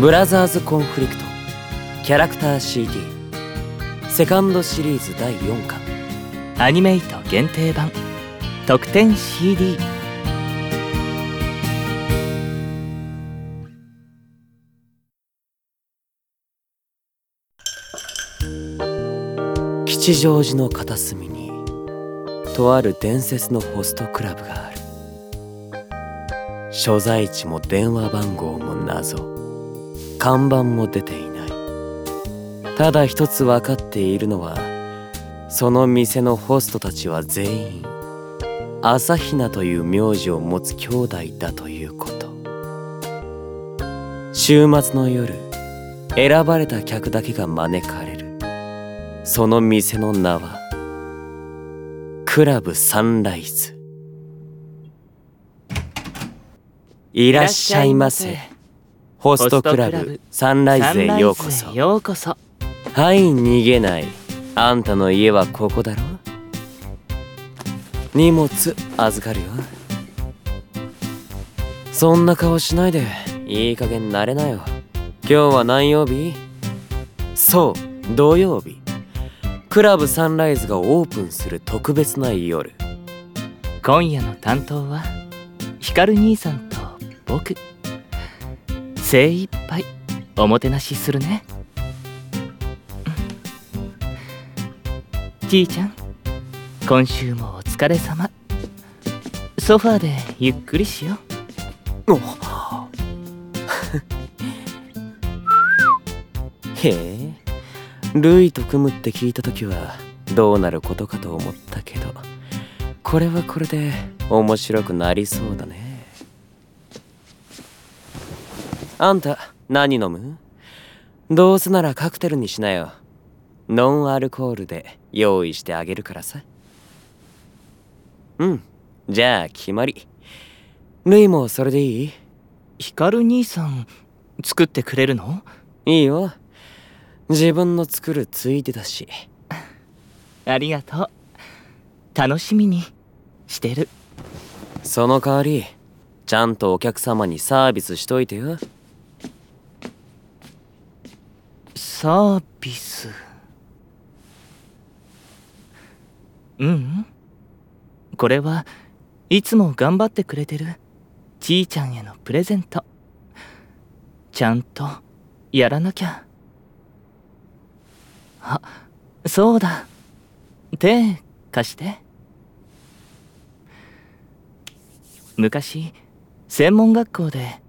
ブラザーズ・コンフリクトキャラクター CD セカンドシリーズ第4巻アニメイト限定版特典 CD 吉祥寺の片隅にとある伝説のホストクラブがある。所在地も電話番号も謎。看板も出ていない。ただ一つ分かっているのはその店のホストたちは全員朝比奈という名字を持つ兄弟だということ。週末の夜選ばれた客だけが招かれる。その店の名はクラブサンライズ。いらっしゃいませ。ホストクラブサンライズへようこそ。ようこそ。はい逃げない。あんたの家はここだろ荷物預かるよ。そんな顔しないで。いい加減慣れなよ。今日は何曜日？そう土曜日。クラブサンライズがオープンする特別な夜。今夜の担当は光兄さんと僕精一杯おもてなしするね。じいちゃん今週もお疲れ様。ソファーでゆっくりしよう。へえ。ルイと組むって聞いた時はどうなることかと思ったけどこれはこれで面白くなりそうだねあんた何飲む？どうせならカクテルにしなよ。ノンアルコールで用意してあげるからさ。うんじゃあ決まり。ルイもそれでいい？光兄さん作ってくれるの？いいよ。自分の作るついてたし。ありがとう。楽しみにしてる。その代わりちゃんとお客様にサービスしといてよサービス。ううん？これはいつも頑張ってくれてるちーちゃんへのプレゼント。ちゃんとやらなきゃ。あそうだ。手貸して。昔専門学校で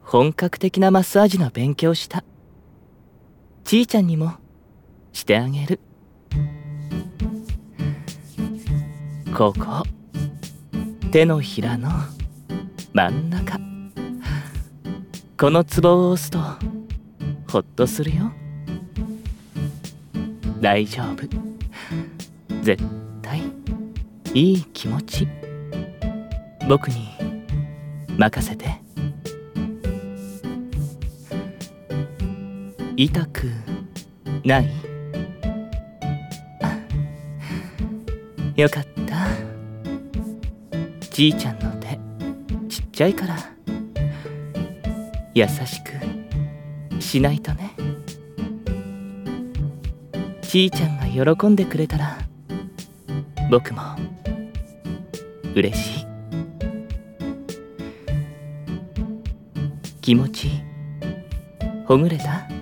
本格的なマッサージの勉強した。ちーちゃんにも。してあげる。ここ。手のひらの。真ん中。このツボを押すと。ホッとするよ。大丈夫。絶対。いい気持ち。僕に任せて。痛くない。よかった。じいちゃんの手ちっちゃいから。優しくしないとね。ちいちゃんが喜んでくれたら僕も嬉しい。気持ちほぐれた？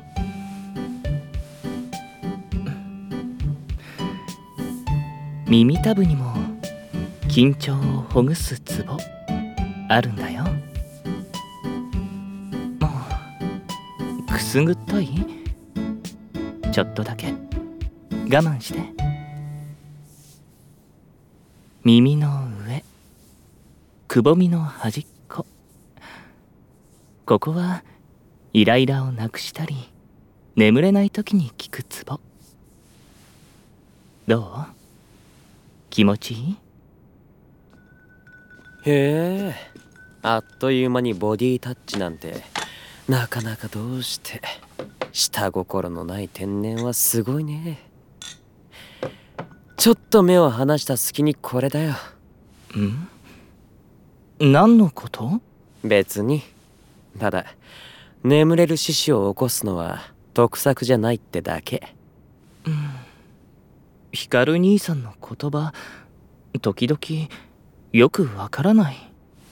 耳たぶにも緊張をほぐすツボあるんだよ。もうくすぐったいちょっとだけ。我慢して。耳の上。くぼみの端っこ。ここはイライラをなくしたり眠れない時に効くツボ。どう？気持ちいい？へえあっという間にボディタッチなんてなかなかどうして下心のない天然はすごいね。ちょっと目を離した隙にこれだよ。ん？何のこと？別に。ただ眠れる獅子を起こすのは得策じゃないってだけ光兄さんの言葉時々よくわからない。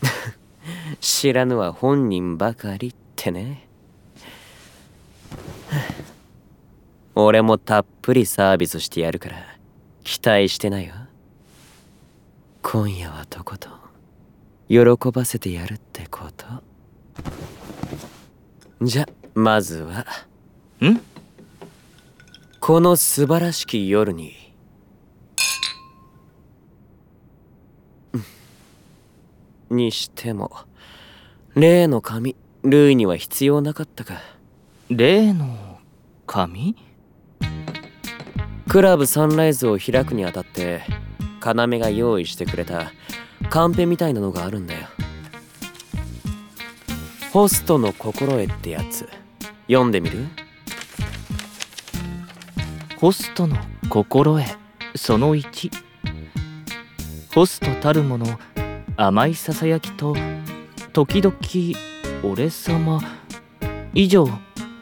知らぬは本人ばかりってね。俺もたっぷりサービスしてやるから期待してないよ。今夜はとことん喜ばせてやるってこと。じゃまずはん？この素晴らしき夜にうんにしても例の紙ルイには必要なかったか。例の紙？クラブサンライズを開くにあたって要が用意してくれたカンペみたいなのがあるんだよ。ホストの心得ってやつ読んでみる？ホストの心得その1ホストたるもの甘いささやきと時々俺様以上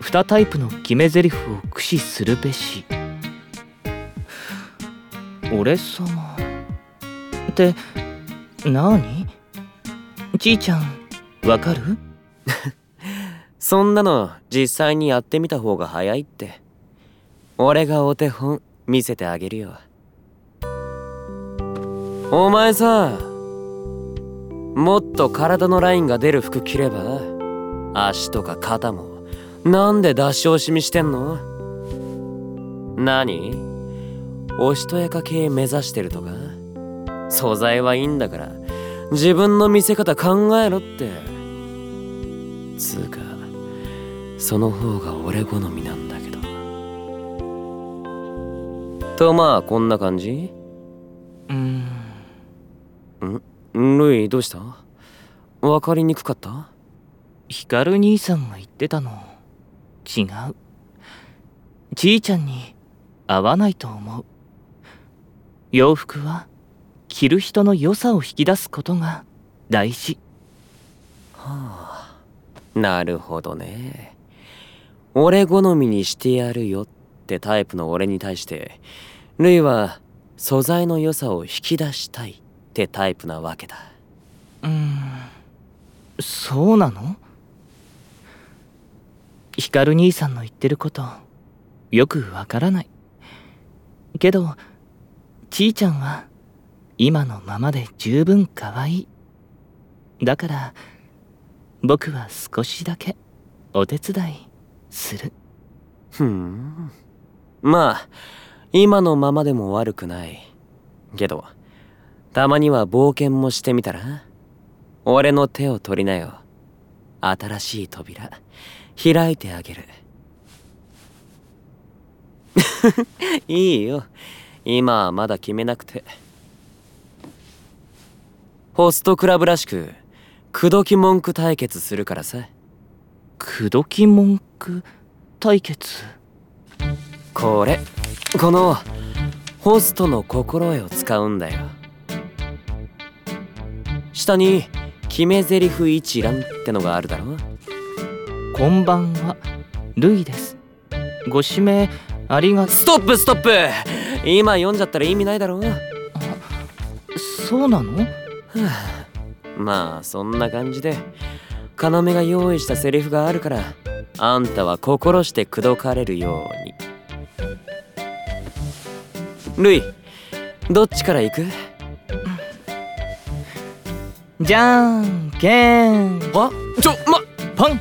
2タイプの決め台詞を駆使するべし。俺様って何？ちいちゃんわかる？そんなの実際にやってみた方が早いって。俺がお手本見せてあげるよ。お前さもっと体のラインが出る服着れば足とか肩もなんで出し惜しみしてんの？何？おしとやか系目指してるとか？素材はいいんだから自分の見せ方考えろって。つうかその方が俺好みなんだけど。とまあこんな感じ？ルイどうした？分かりにくかった？光兄さんが言ってたの。違う。ちいちゃんに合わないと思う。洋服は着る人の良さを引き出すことが大事。なるほどね。俺好みにしてやるよってタイプの俺に対してルイは素材の良さを引き出したいってタイプなわけだ。うーん。そうなの？光兄さんの言ってることよくわからない。けどちいちゃんは今のままで十分可愛い。だから僕は少しだけお手伝いする。ふん。まあ今のままでも悪くない。けどたまには冒険もしてみたら？俺の手を取りなよ。新しい扉。開いてあげる。いいよ。今はまだ決めなくて。ホストクラブらしく口説き文句対決するからさ。口説き文句対決？これ。このホストの心得を使うんだよ下に決め台詞一覧ってのがあるだろこんばんはルイです。ご指名ありがストップストップ。今読んじゃったら意味ないだろそうなの？まあそんな感じで要が用意したセリフがあるからあんたは心して口説かれるように。ルイどっちから行く？じゃんけんあちょポン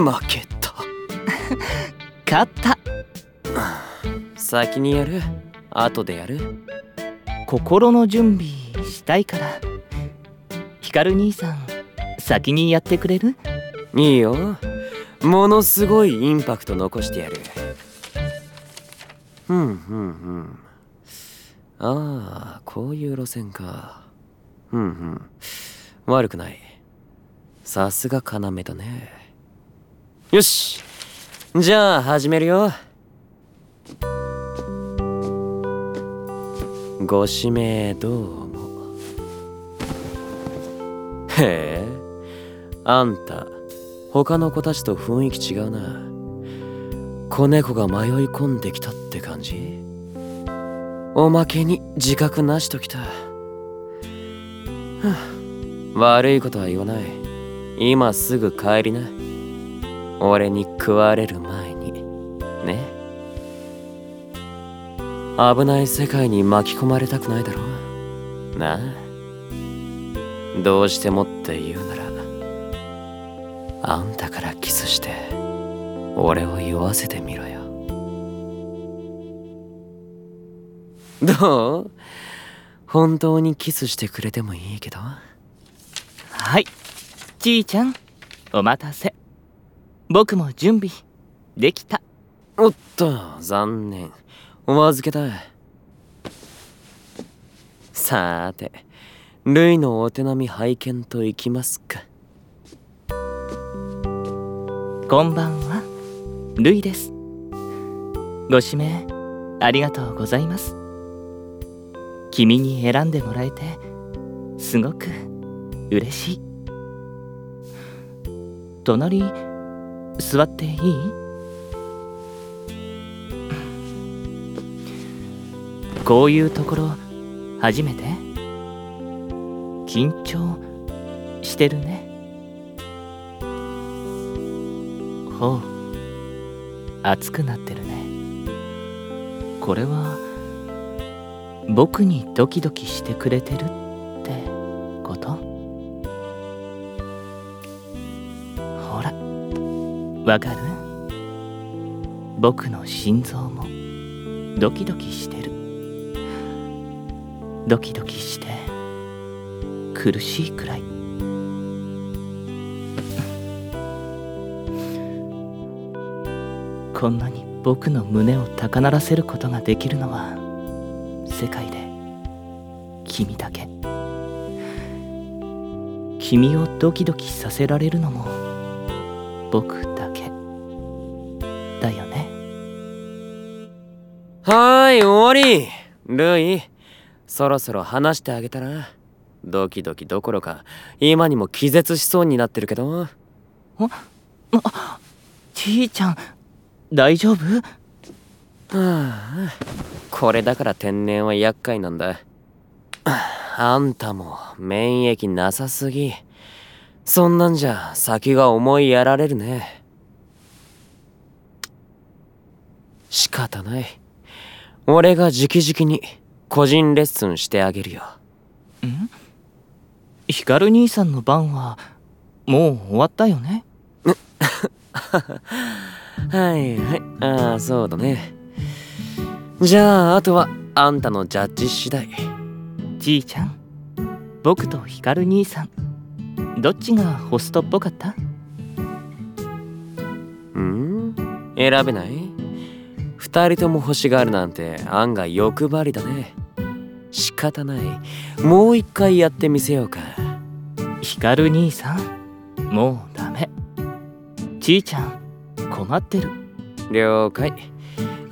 ま負けた。勝った。先にやる。後でやる。心の準備したいから。光兄さん先にやってくれる？いいよ。ものすごいインパクト残してやる。ふんふんふん。ああこういう路線かふんふん。悪くない。さすが要だね。よし。じゃあ始めるよ。ご指名どうも。へえ。あんた他の子たちと雰囲気違うな。子猫が迷い込んできたって感じ？おまけに自覚なしときた、悪いことは言わない。今すぐ帰りな。俺に食われる前に。ね。危ない世界に巻き込まれたくないだろう。なあ。どうしてもって言うなら。あんたからキスして俺を酔わせてみろよ。どう？本当にキスしてくれてもいいけど？はい。ちーちゃんお待たせ。僕も準備できた。おっと残念。お預けだ。さーてルイのお手並み拝見といきますか。こんばんは。ルイです。ご指名ありがとうございます君に選んでもらえてすごく嬉しい。隣座っていい？こういうところ初めて？緊張してるね。ほう熱くなってるね。これは僕にドキドキしてくれてるってこと？ほらわかる？僕の心臓もドキドキしてる。ドキドキして苦しいくらい。こんなに僕の胸を高鳴らせることができるのは世界で。君だけ。君をドキドキさせられるのも僕だけ。だよね。はーい終わり。ルイそろそろ話してあげたら。ドキドキどころか今にも気絶しそうになってるけど。あちーちゃん大丈夫？はあこれだから天然は厄介なんだ。あんたも免疫なさすぎ。そんなんじゃ先が思いやられるね。仕方ない。俺が直々に個人レッスンしてあげるよ。ん？ヒカル兄さんの番はもう終わったよね？はいはい。ああそうだねじゃああとはあんたのジャッジ次第。じいちゃん僕とヒカル兄さんどっちがホストっぽかった？うん？選べない？二人とも欲しがるなんて案外欲張りだね。仕方ない。もう一回やってみせようか。ヒカル兄さんもうダメ。ちいちゃん困ってる。了解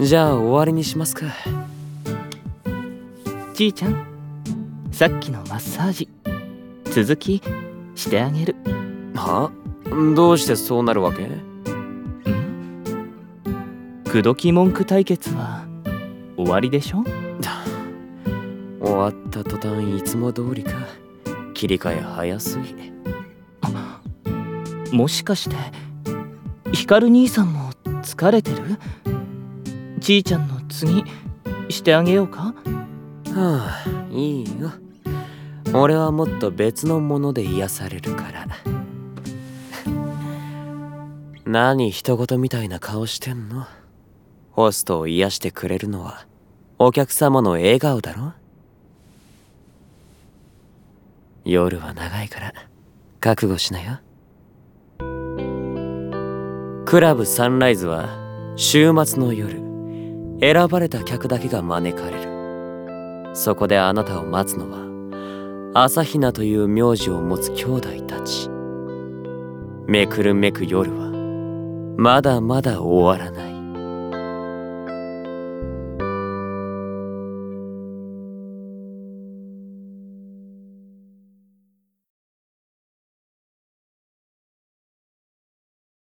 じゃあ終わりにしますか。ちいちゃんさっきのマッサージ続きしてあげる。は？どうしてそうなるわけ？ん。口説き文句対決は終わりでしょ？終わった途端いつも通りか。切り替え早すぎ。もしかしてヒカル兄さんも疲れてる？ちいちゃんの次してあげようか？はあいいよ。俺はもっと別のもので癒されるから。何人事みたいな顔してんの？ホストを癒してくれるのはお客様の笑顔だろ？夜は長いから覚悟しなよ。クラブサンライズは週末の夜。選ばれた客だけが招かれる。そこであなたを待つのは朝比奈という名字を持つ兄弟たち。めくるめく夜はまだまだ終わらない。